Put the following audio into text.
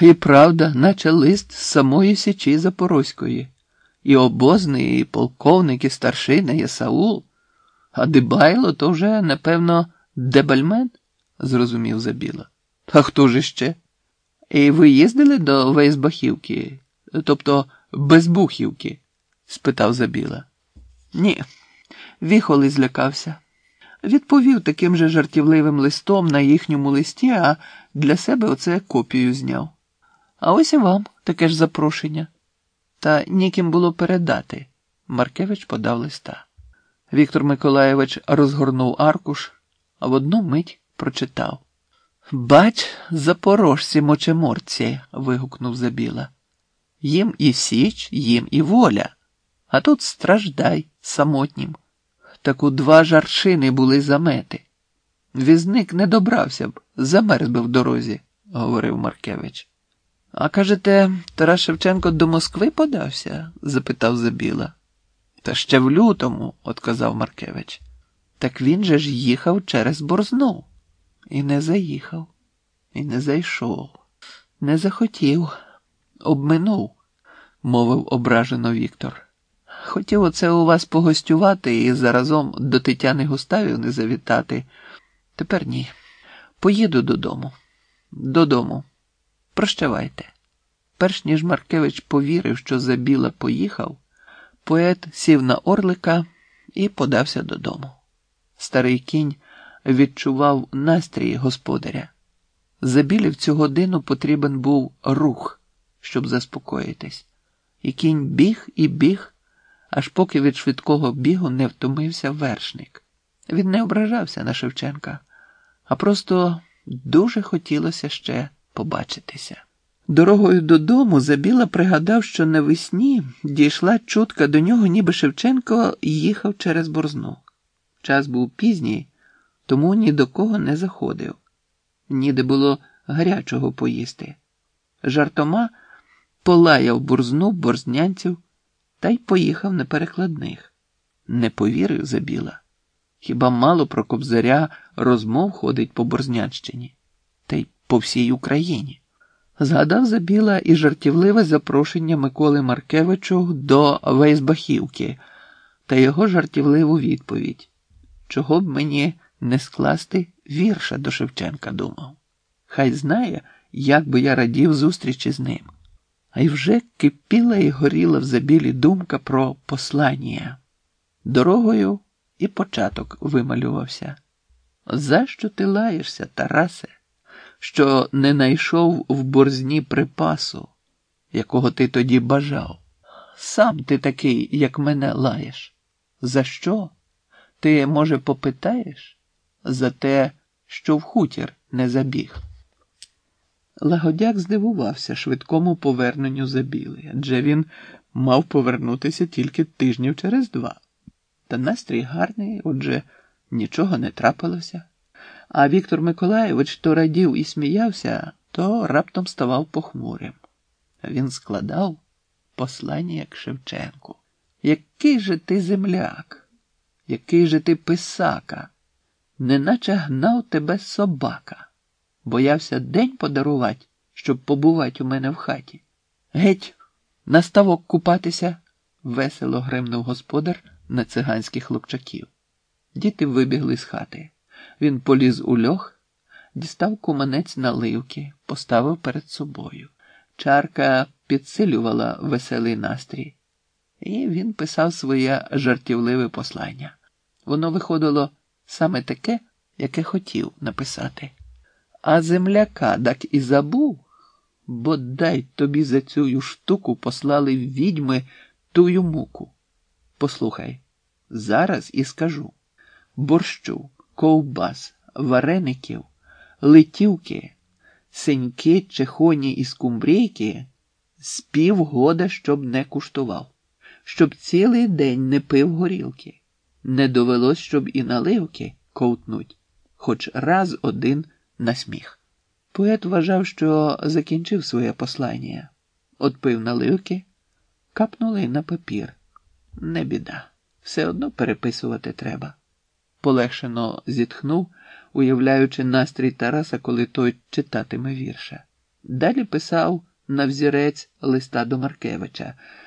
І правда, наче лист з самої Січі Запорозької, і обозний, і полковник, і старшина, і Саул. А Дибайло то вже, напевно, дебальмен, зрозумів Забіла. А хто ж іще? І ви їздили до Вейсбахівки, тобто Безбухівки? спитав Забіла. Ні, віхоли злякався. Відповів таким же жартівливим листом на їхньому листі, а для себе оце копію зняв. А ось і вам таке ж запрошення. Та ніким було передати. Маркевич подав листа. Віктор Миколаєвич розгорнув аркуш, а в одну мить прочитав. Бач, запорожці мочеморці. вигукнув Забіла. Їм і січ, їм і воля, а тут страждай самотнім. Так у два жаршини були замети. Візник не добрався б, замерз би в дорозі, говорив Маркевич. А кажете, Тарас Шевченко до Москви подався? запитав Забіла. Та ще в лютому, отказав Маркевич. Так він же ж їхав через борзну. І не заїхав, і не зайшов, не захотів, обминув, мовив ображено Віктор. Хотів оце у вас погостювати і заразом до Тетяни Густавівни завітати. Тепер ні. Поїду додому. Додому. Прощавайте. Перш ніж Маркевич повірив, що Забіла поїхав, поет сів на орлика і подався додому. Старий кінь відчував настрій господаря. Забілі в цю годину потрібен був рух, щоб заспокоїтись. І кінь біг і біг, аж поки від швидкого бігу не втомився вершник. Він не ображався на Шевченка, а просто дуже хотілося ще побачитися. Дорогою додому Забіла пригадав, що навесні дійшла чутка до нього, ніби Шевченко їхав через борзну. Час був пізній, тому ні до кого не заходив. Ніде було гарячого поїсти. Жартома полаяв бурзну борзнянців та й поїхав на перекладних. Не повірив Забіла. Хіба мало про кобзаря розмов ходить по Борзнянщині, по всій Україні. Згадав Забіла і жартівливе запрошення Миколи Маркевичу до Вейсбахівки та його жартівливу відповідь, чого б мені не скласти вірша до Шевченка думав. Хай знає, як би я радів зустрічі з ним. А й вже кипіла і горіла в забілі думка про послання. Дорогою і початок вималювався. За що ти лаєшся, Тарасе, що не найшов в борзні припасу, якого ти тоді бажав? Сам ти такий, як мене лаєш. За що? Ти, може, попитаєш? За те, що в хутір не забіг. Лагодяк здивувався швидкому поверненню забіли, адже він мав повернутися тільки тижнів через два. Та настрій гарний, отже, нічого не трапилося. А Віктор Миколаєвич то радів і сміявся, то раптом ставав похмурим. Він складав послання як Шевченку. Який же ти земляк, який же ти писака, неначе гнав тебе собака, боявся день подарувати, щоб побувати у мене в хаті. Геть, на ставок купатися, весело гримнув господар на циганських хлопчаків. Діти вибігли з хати. Він поліз у льох, дістав куманець наливки, поставив перед собою. Чарка підсилювала веселий настрій, і він писав своє жартівливе послання. Воно виходило саме таке, яке хотів написати. А земляка так і забув, бо дай тобі за цю штуку послали відьми тую муку. Послухай, зараз і скажу борщу, ковбас, вареників, литівки, синьки, чехоні і скумбрійки з півгода, щоб не куштував, щоб цілий день не пив горілки. Не довелось, щоб і наливки ковтнуть, хоч раз один на сміх. Поет вважав, що закінчив своє послання, отпив наливки, капнули на папір. Не біда, все одно переписувати треба. Полегшено зітхнув, уявляючи настрій Тараса, коли той читатиме вірша. Далі писав на взірець листа до Маркевича.